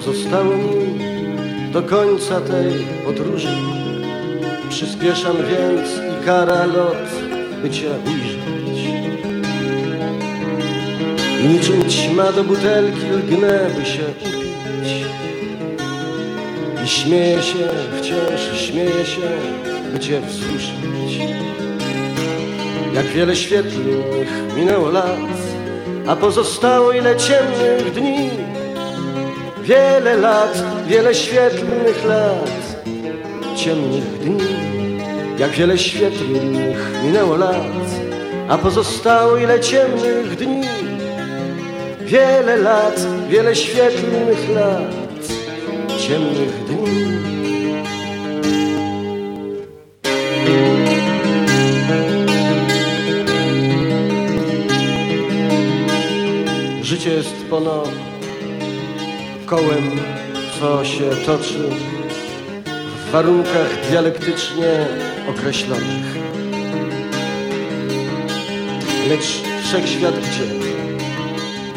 zostało mi do końca tej podróży. Przyspieszam więc i kara lot, by Cię ujrzeć. I niczym ćma do butelki lgnę, by się upić. I śmieję się, wciąż śmieję się, by Cię wzruszyć. Jak wiele świetlnych minęło lat, a pozostało ile ciemnych dni. Wiele lat, wiele świetlnych lat, ciemnych dni. Jak wiele świetlnych minęło lat, a pozostało ile ciemnych dni. Wiele lat, wiele świetlnych lat, ciemnych dni. Życie jest pono kołem, co się toczy w warunkach dialektycznie określonych. Lecz wszechświat gdzie?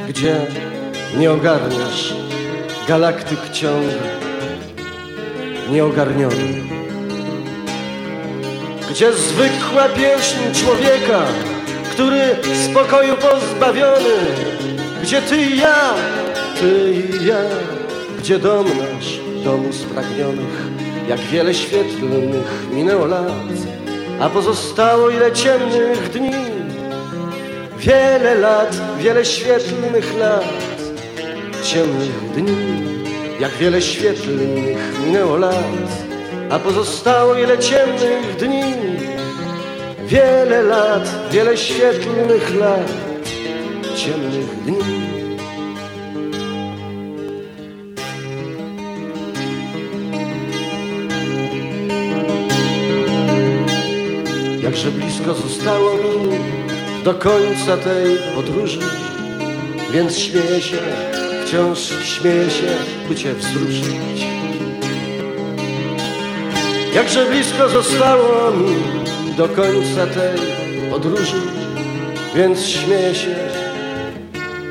Gdzie nie ogarniasz galaktyk ciąg nieogarniony? Gdzie zwykła pieśń człowieka, który spokoju pozbawiony gdzie ty i ja, gdzie dom nasz, domu spragnionych, jak wiele świetlnych minęło lat, a pozostało ile ciemnych dni. Wiele lat, wiele świetlnych lat, ciemnych dni, jak wiele świetlnych minęło lat, a pozostało ile ciemnych dni. Wiele lat, wiele świetlnych lat, ciemnych dni. Jakże blisko zostało mi do końca tej podróży, więc śmieję się, wciąż śmieję się, by Cię wzruszyć. Jakże blisko zostało mi do końca tej podróży, więc śmieję się,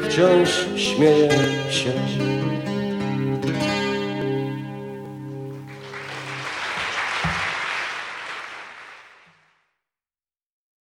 wciąż śmieję się.